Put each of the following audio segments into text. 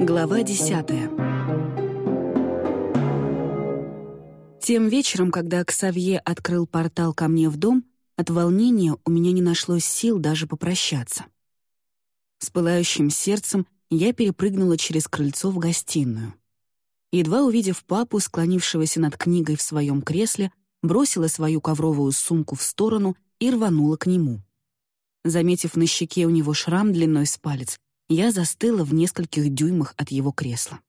Глава десятая. Тем вечером, когда Ксавье открыл портал ко мне в дом, от волнения у меня не нашлось сил даже попрощаться. С пылающим сердцем я перепрыгнула через крыльцо в гостиную. Едва увидев папу, склонившегося над книгой в своем кресле, бросила свою ковровую сумку в сторону и рванула к нему. Заметив на щеке у него шрам длиной с палец, я застыла в нескольких дюймах от его кресла.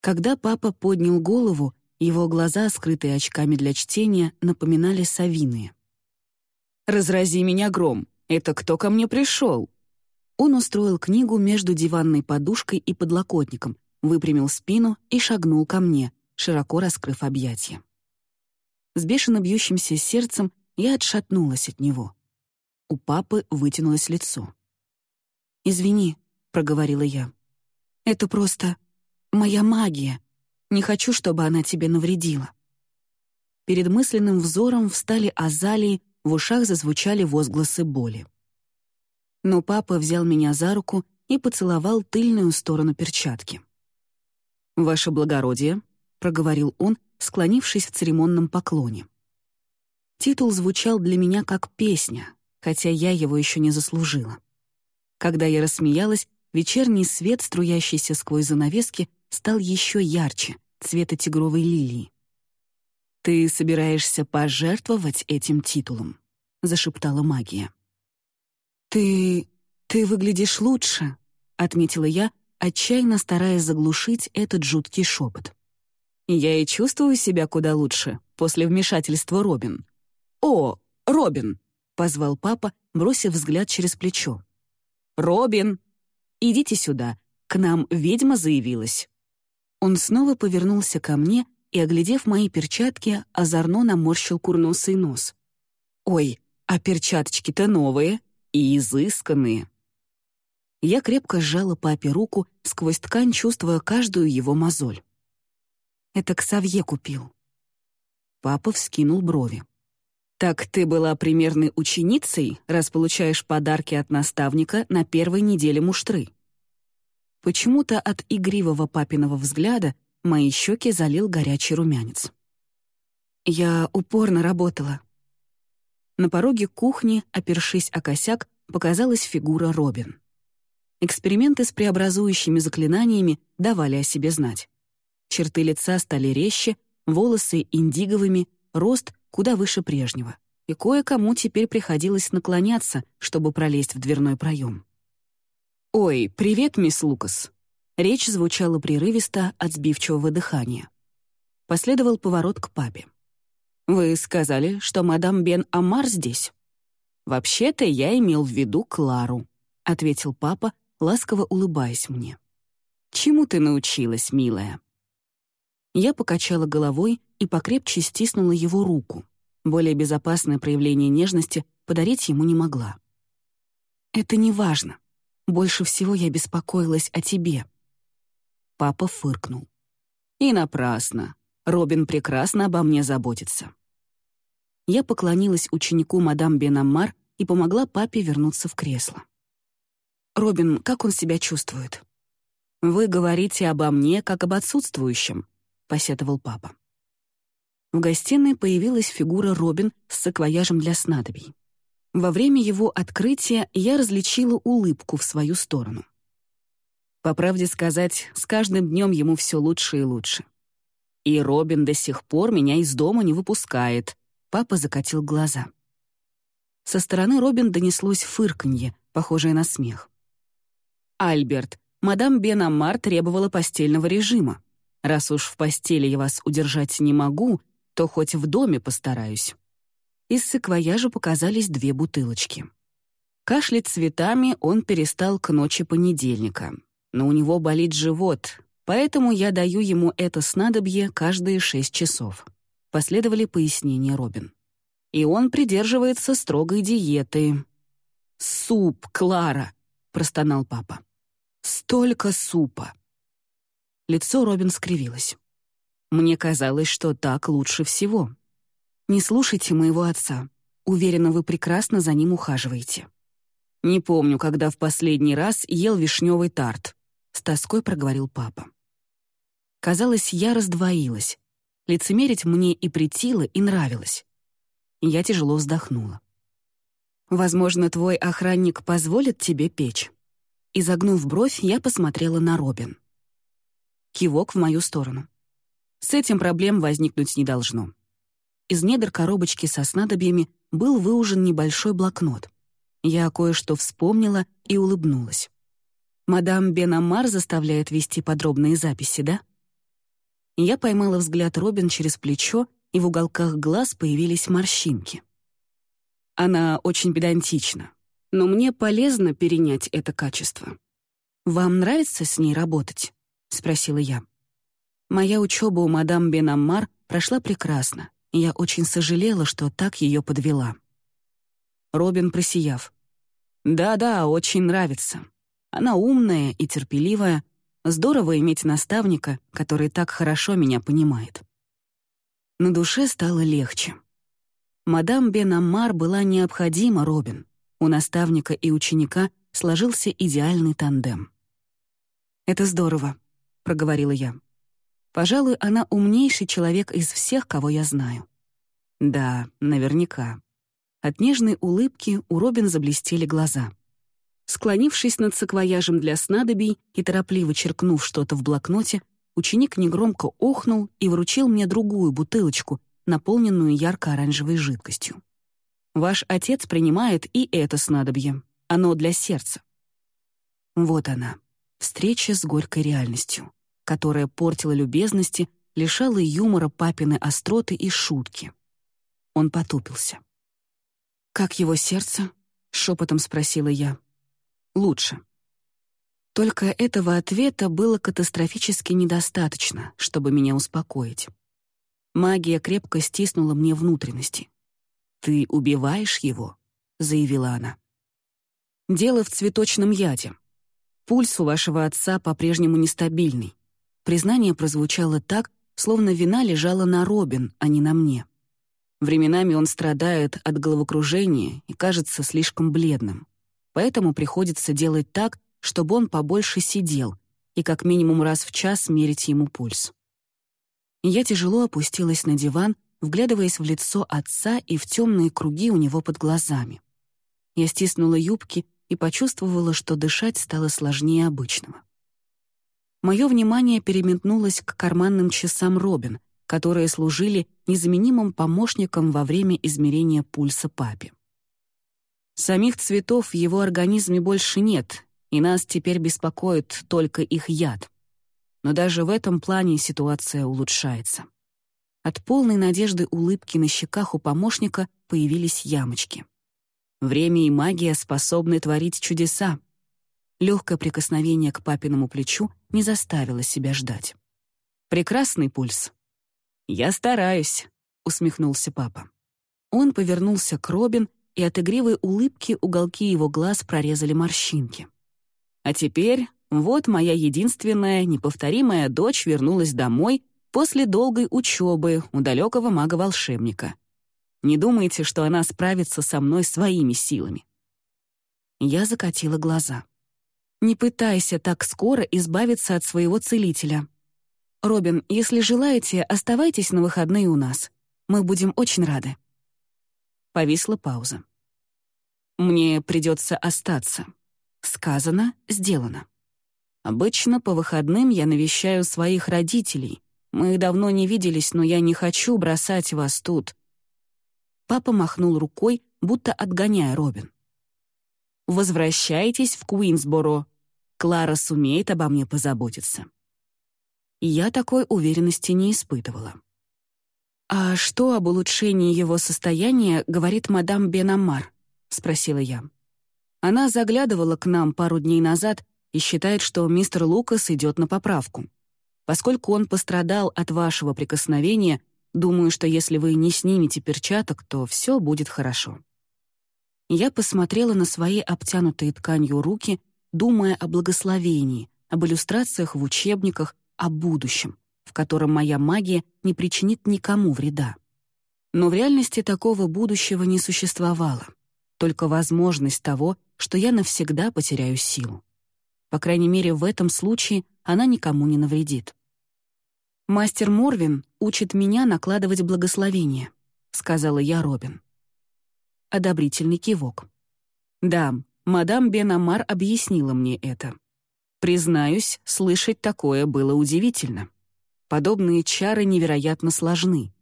Когда папа поднял голову, его глаза, скрытые очками для чтения, напоминали совиные. «Разрази меня гром! Это кто ко мне пришел?» Он устроил книгу между диванной подушкой и подлокотником, выпрямил спину и шагнул ко мне, широко раскрыв объятия. С бешено бьющимся сердцем я отшатнулась от него. У папы вытянулось лицо. «Извини», — проговорила я. «Это просто моя магия. Не хочу, чтобы она тебе навредила». Перед мысленным взором встали азалии, в ушах зазвучали возгласы боли. Но папа взял меня за руку и поцеловал тыльную сторону перчатки. «Ваше благородие», — проговорил он, склонившись в церемонном поклоне. Титул звучал для меня как песня, хотя я его еще не заслужила. Когда я рассмеялась, вечерний свет, струящийся сквозь занавески, стал еще ярче, цвета тигровой лилии. «Ты собираешься пожертвовать этим титулом?» — зашептала магия. «Ты... ты выглядишь лучше», — отметила я, отчаянно стараясь заглушить этот жуткий шепот. «Я и чувствую себя куда лучше после вмешательства Робин». «О, Робин!» — позвал папа, бросив взгляд через плечо. «Робин! Идите сюда, к нам ведьма заявилась». Он снова повернулся ко мне и, оглядев мои перчатки, озорно наморщил курносый нос. «Ой, а перчаточки-то новые и изысканные». Я крепко сжала папе руку, сквозь ткань чувствуя каждую его мозоль. «Это Ксавье купил». Папа вскинул брови. «Так ты была примерной ученицей, раз получаешь подарки от наставника на первой неделе муштры». Почему-то от игривого папиного взгляда мои щеки залил горячий румянец. Я упорно работала. На пороге кухни, опершись о косяк, показалась фигура Робин. Эксперименты с преобразующими заклинаниями давали о себе знать. Черты лица стали резче, волосы индиговыми, рост куда выше прежнего. И кое-кому теперь приходилось наклоняться, чтобы пролезть в дверной проем. «Ой, привет, мисс Лукас!» Речь звучала прерывисто от сбивчивого дыхания. Последовал поворот к папе. «Вы сказали, что мадам Бен Амар здесь?» «Вообще-то я имел в виду Клару», — ответил папа, ласково улыбаясь мне. «Чему ты научилась, милая?» Я покачала головой и покрепче стиснула его руку. Более безопасное проявление нежности подарить ему не могла. «Это не важно. Больше всего я беспокоилась о тебе». Папа фыркнул. «И напрасно. Робин прекрасно обо мне заботится». Я поклонилась ученику мадам Бенаммар и помогла папе вернуться в кресло. «Робин, как он себя чувствует?» «Вы говорите обо мне, как об отсутствующем», — посетовал папа. В гостиной появилась фигура Робин с саквояжем для снадобий. Во время его открытия я различила улыбку в свою сторону. По правде сказать, с каждым днем ему все лучше и лучше. И Робин до сих пор меня из дома не выпускает. Папа закатил глаза. Со стороны Робин донеслось фырканье, похожее на смех. «Альберт, мадам Бен Амар требовала постельного режима. Раз уж в постели я вас удержать не могу, то хоть в доме постараюсь». Из саквояжа показались две бутылочки. Кашлять цветами он перестал к ночи понедельника. Но у него болит живот, поэтому я даю ему это снадобье каждые шесть часов. Последовали пояснения Робин. И он придерживается строгой диеты. «Суп, Клара!» — простонал папа. «Столько супа!» Лицо Робин скривилось. «Мне казалось, что так лучше всего. Не слушайте моего отца. Уверена, вы прекрасно за ним ухаживаете. Не помню, когда в последний раз ел вишневый тарт. с тоской проговорил папа. Казалось, я раздвоилась. Лицемерить мне и притило, и нравилось. Я тяжело вздохнула. «Возможно, твой охранник позволит тебе печь?» Изогнув бровь, я посмотрела на Робин. Кивок в мою сторону. С этим проблем возникнуть не должно. Из недр коробочки со снадобьями был выужен небольшой блокнот. Я кое-что вспомнила и улыбнулась. «Мадам Бенамар заставляет вести подробные записи, да?» Я поймала взгляд Робин через плечо, и в уголках глаз появились морщинки. Она очень педантична, но мне полезно перенять это качество. «Вам нравится с ней работать?» — спросила я. Моя учеба у мадам Бенаммар прошла прекрасно, и я очень сожалела, что так ее подвела. Робин, просияв. «Да-да, очень нравится. Она умная и терпеливая. Здорово иметь наставника, который так хорошо меня понимает». На душе стало легче. Мадам Бен-Аммар была необходима Робин. У наставника и ученика сложился идеальный тандем. «Это здорово», — проговорила я. «Пожалуй, она умнейший человек из всех, кого я знаю». «Да, наверняка». От нежной улыбки у Робин заблестели глаза. Склонившись над саквояжем для снадобий и торопливо черкнув что-то в блокноте, ученик негромко охнул и вручил мне другую бутылочку, наполненную ярко-оранжевой жидкостью. Ваш отец принимает и это снадобье. Оно для сердца. Вот она, встреча с горькой реальностью, которая портила любезности, лишала юмора папины остроты и шутки. Он потупился. «Как его сердце?» — шепотом спросила я. «Лучше». Только этого ответа было катастрофически недостаточно, чтобы меня успокоить. Магия крепко стиснула мне внутренности. «Ты убиваешь его?» — заявила она. «Дело в цветочном яде. Пульс у вашего отца по-прежнему нестабильный. Признание прозвучало так, словно вина лежала на Робин, а не на мне. Временами он страдает от головокружения и кажется слишком бледным. Поэтому приходится делать так, чтобы он побольше сидел и как минимум раз в час мерить ему пульс. Я тяжело опустилась на диван, вглядываясь в лицо отца и в темные круги у него под глазами. Я стиснула юбки и почувствовала, что дышать стало сложнее обычного. Мое внимание переметнулось к карманным часам Робин, которые служили незаменимым помощником во время измерения пульса папе. Самих цветов в его организме больше нет, и нас теперь беспокоит только их яд но даже в этом плане ситуация улучшается. От полной надежды улыбки на щеках у помощника появились ямочки. Время и магия способны творить чудеса. Легкое прикосновение к папиному плечу не заставило себя ждать. «Прекрасный пульс». «Я стараюсь», — усмехнулся папа. Он повернулся к Робин, и от игривой улыбки уголки его глаз прорезали морщинки. «А теперь вот моя единственная, неповторимая дочь вернулась домой после долгой учебы у далекого мага-волшебника. Не думайте, что она справится со мной своими силами. Я закатила глаза. Не пытайся так скоро избавиться от своего целителя. Робин, если желаете, оставайтесь на выходные у нас. Мы будем очень рады. Повисла пауза. Мне придется остаться. Сказано, сделано. Обычно по выходным я навещаю своих родителей. Мы давно не виделись, но я не хочу бросать вас тут». Папа махнул рукой, будто отгоняя Робин. «Возвращайтесь в Куинсборо. Клара сумеет обо мне позаботиться». Я такой уверенности не испытывала. «А что об улучшении его состояния говорит мадам Бенамар?» — спросила я. Она заглядывала к нам пару дней назад и считает, что мистер Лукас идет на поправку. Поскольку он пострадал от вашего прикосновения, думаю, что если вы не снимете перчаток, то все будет хорошо». Я посмотрела на свои обтянутые тканью руки, думая о благословении, об иллюстрациях в учебниках, о будущем, в котором моя магия не причинит никому вреда. Но в реальности такого будущего не существовало, только возможность того, что я навсегда потеряю силу. По крайней мере, в этом случае она никому не навредит. «Мастер Морвин учит меня накладывать благословение», — сказала я Робин. Одобрительный кивок. «Да, мадам Бен Амар объяснила мне это. Признаюсь, слышать такое было удивительно. Подобные чары невероятно сложны.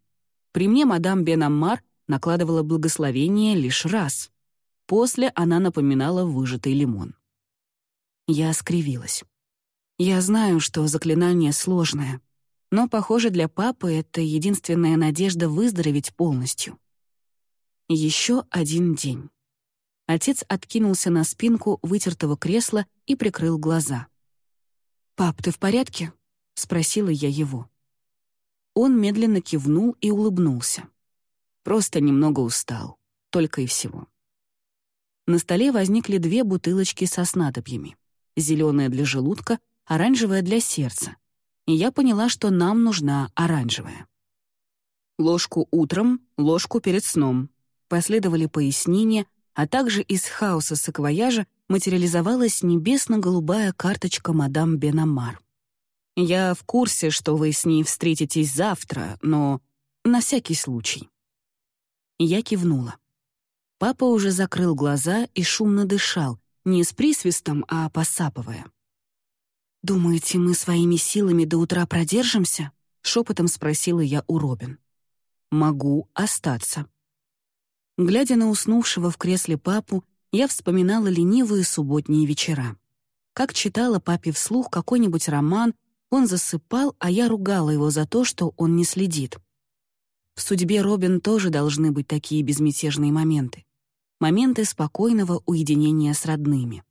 При мне мадам Бен Амар накладывала благословение лишь раз. После она напоминала выжатый лимон. Я скривилась. Я знаю, что заклинание сложное, но, похоже, для папы это единственная надежда выздороветь полностью. Еще один день. Отец откинулся на спинку вытертого кресла и прикрыл глаза. «Пап, ты в порядке?» — спросила я его. Он медленно кивнул и улыбнулся. Просто немного устал, только и всего. На столе возникли две бутылочки со снадобьями. Зеленая для желудка, оранжевая для сердца. И я поняла, что нам нужна оранжевая. Ложку утром, ложку перед сном. Последовали пояснения, а также из хаоса саквояжа материализовалась небесно-голубая карточка мадам Бенамар. «Я в курсе, что вы с ней встретитесь завтра, но на всякий случай». Я кивнула. Папа уже закрыл глаза и шумно дышал, не с присвистом, а посапывая. «Думаете, мы своими силами до утра продержимся?» — шепотом спросила я у Робин. «Могу остаться». Глядя на уснувшего в кресле папу, я вспоминала ленивые субботние вечера. Как читала папе вслух какой-нибудь роман, он засыпал, а я ругала его за то, что он не следит. В судьбе Робин тоже должны быть такие безмятежные моменты. Моменты спокойного уединения с родными.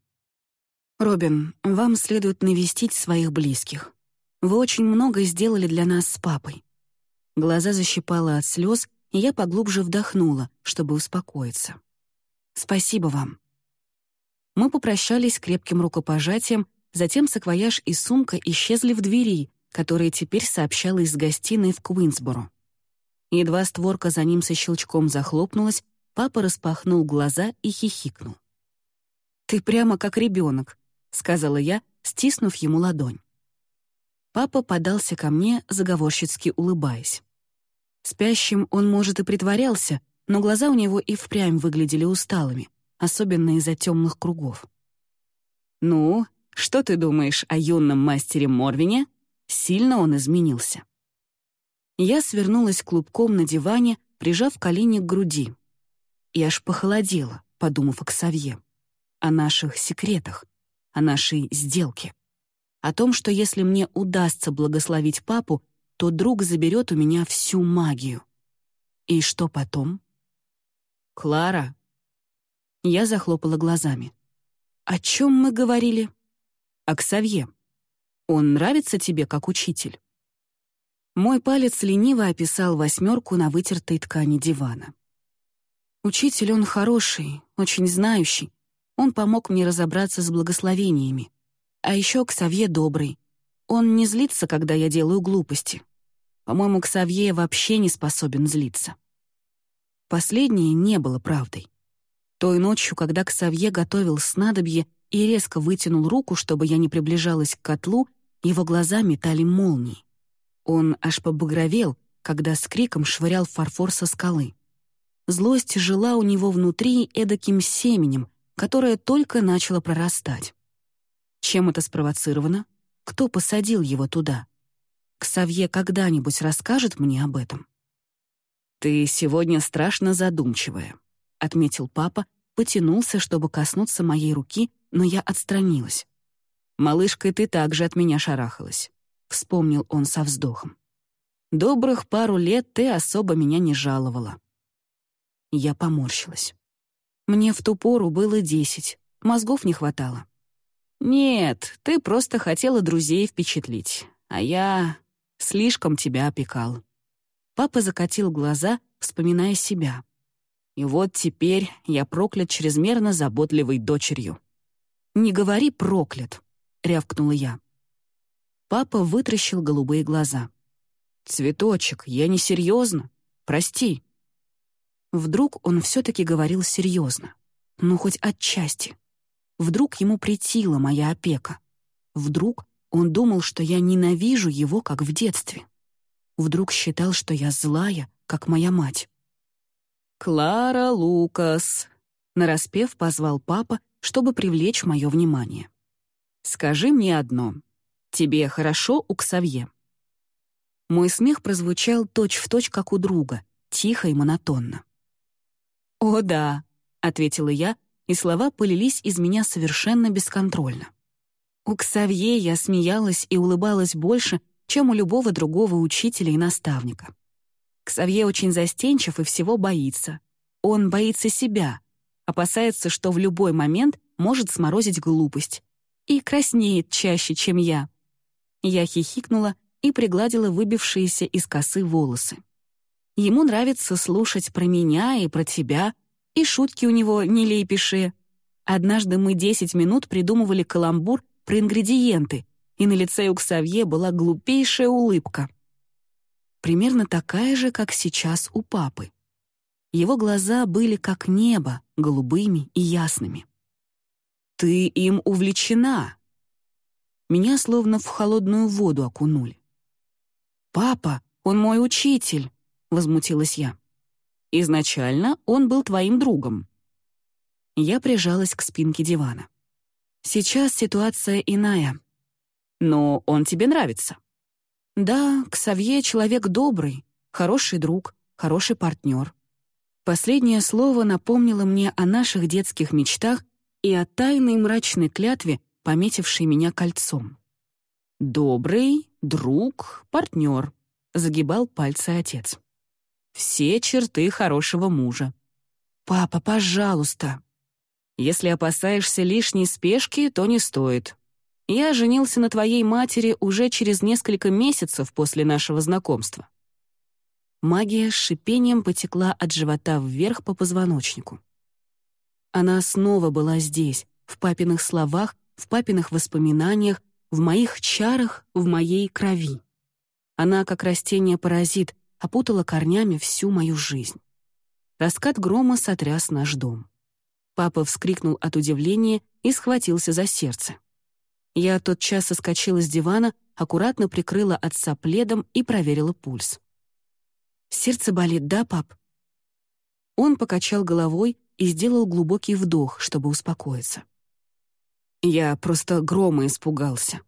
«Робин, вам следует навестить своих близких. Вы очень много сделали для нас с папой». Глаза защипала от слез, и я поглубже вдохнула, чтобы успокоиться. «Спасибо вам». Мы попрощались крепким рукопожатием, затем саквояж и сумка исчезли в двери, которая теперь сообщала из гостиной в Куинсборо. Едва створка за ним со щелчком захлопнулась, папа распахнул глаза и хихикнул. «Ты прямо как ребенок», — сказала я, стиснув ему ладонь. Папа подался ко мне, заговорщицки улыбаясь. Спящим он, может, и притворялся, но глаза у него и впрямь выглядели усталыми, особенно из-за темных кругов. «Ну, что ты думаешь о юном мастере Морвине?» Сильно он изменился. Я свернулась клубком на диване, прижав колени к груди. И аж похолодела, подумав о Ксавье. О наших секретах, о нашей сделке. О том, что если мне удастся благословить папу, то друг заберет у меня всю магию. И что потом? «Клара!» Я захлопала глазами. «О чем мы говорили?» «О Ксавье. Он нравится тебе как учитель?» Мой палец лениво описал восьмерку на вытертой ткани дивана. Учитель он хороший, очень знающий. Он помог мне разобраться с благословениями. А еще Ксавье добрый. Он не злится, когда я делаю глупости. По-моему, Ксавье вообще не способен злиться. Последнее не было правдой. Той ночью, когда Ксавье готовил снадобье и резко вытянул руку, чтобы я не приближалась к котлу, его глаза метали молнии. Он аж побагровел, когда с криком швырял фарфор со скалы. Злость жила у него внутри эдаким семенем, которое только начало прорастать. Чем это спровоцировано? Кто посадил его туда? Ксавье когда-нибудь расскажет мне об этом? «Ты сегодня страшно задумчивая», — отметил папа, потянулся, чтобы коснуться моей руки, но я отстранилась. «Малышкой ты также от меня шарахалась. — вспомнил он со вздохом. «Добрых пару лет ты особо меня не жаловала». Я поморщилась. Мне в ту пору было десять, мозгов не хватало. «Нет, ты просто хотела друзей впечатлить, а я слишком тебя опекал». Папа закатил глаза, вспоминая себя. И вот теперь я проклят чрезмерно заботливой дочерью. «Не говори проклят», — рявкнула я. Папа вытращил голубые глаза. «Цветочек, я не серьезно. Прости». Вдруг он все-таки говорил серьезно. Ну, хоть отчасти. Вдруг ему притила моя опека. Вдруг он думал, что я ненавижу его, как в детстве. Вдруг считал, что я злая, как моя мать. «Клара Лукас», — нараспев позвал папа, чтобы привлечь мое внимание. «Скажи мне одно. Тебе хорошо у Ксавье?» Мой смех прозвучал точь-в-точь, точь, как у друга, тихо и монотонно. «О, да», — ответила я, и слова полились из меня совершенно бесконтрольно. У Ксавье я смеялась и улыбалась больше, чем у любого другого учителя и наставника. Ксавье очень застенчив и всего боится. Он боится себя, опасается, что в любой момент может сморозить глупость. И краснеет чаще, чем я. Я хихикнула и пригладила выбившиеся из косы волосы. Ему нравится слушать про меня и про тебя, и шутки у него нелепейшие. Однажды мы 10 минут придумывали каламбур про ингредиенты, и на лице у Ксавье была глупейшая улыбка. Примерно такая же, как сейчас у папы. Его глаза были как небо, голубыми и ясными. «Ты им увлечена!» Меня словно в холодную воду окунули. «Папа, он мой учитель!» — возмутилась я. «Изначально он был твоим другом». Я прижалась к спинке дивана. Сейчас ситуация иная. Но он тебе нравится. Да, Ксавье — человек добрый, хороший друг, хороший партнер. Последнее слово напомнило мне о наших детских мечтах и о тайной мрачной клятве, пометившей меня кольцом. «Добрый, друг, партнер», — загибал пальцы отец. «Все черты хорошего мужа». «Папа, пожалуйста», если опасаешься лишней спешки, то не стоит. Я женился на твоей матери уже через несколько месяцев после нашего знакомства». Магия с шипением потекла от живота вверх по позвоночнику. Она снова была здесь, в папиных словах, в папиных воспоминаниях, в моих чарах, в моей крови. Она, как растение-паразит, опутала корнями всю мою жизнь. Раскат грома сотряс наш дом. Папа вскрикнул от удивления и схватился за сердце. Я тотчас соскочила с дивана, аккуратно прикрыла отца пледом и проверила пульс. «Сердце болит, да, пап?» Он покачал головой и сделал глубокий вдох, чтобы успокоиться. Я просто грома испугался.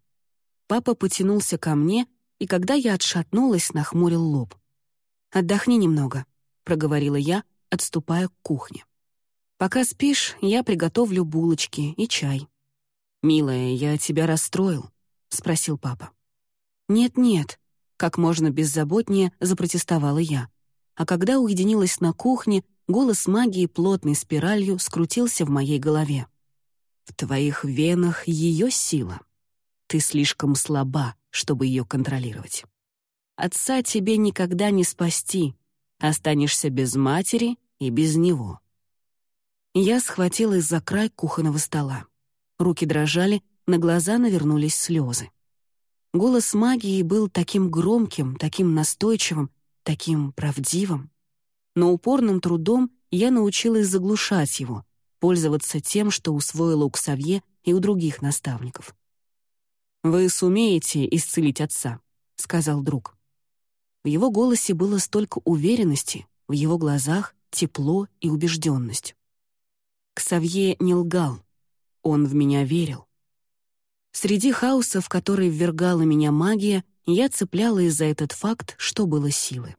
Папа потянулся ко мне, и когда я отшатнулась, нахмурил лоб. «Отдохни немного», — проговорила я, отступая к кухне. Пока спишь, я приготовлю булочки и чай». «Милая, я тебя расстроил?» — спросил папа. «Нет-нет», — как можно беззаботнее запротестовала я. А когда уединилась на кухне, голос магии плотной спиралью скрутился в моей голове. «В твоих венах ее сила. Ты слишком слаба, чтобы ее контролировать. Отца тебе никогда не спасти, останешься без матери и без него». Я схватилась за край кухонного стола. Руки дрожали, на глаза навернулись слезы. Голос магии был таким громким, таким настойчивым, таким правдивым. Но упорным трудом я научилась заглушать его, пользоваться тем, что усвоила у Ксавье и у других наставников. «Вы сумеете исцелить отца», — сказал друг. Его голосе было столько уверенности, в его глазах — тепло и убежденность. Ксавье не лгал. Он в меня верил. Среди хаоса, в который ввергала меня магия, я цеплялась за этот факт, что было силы.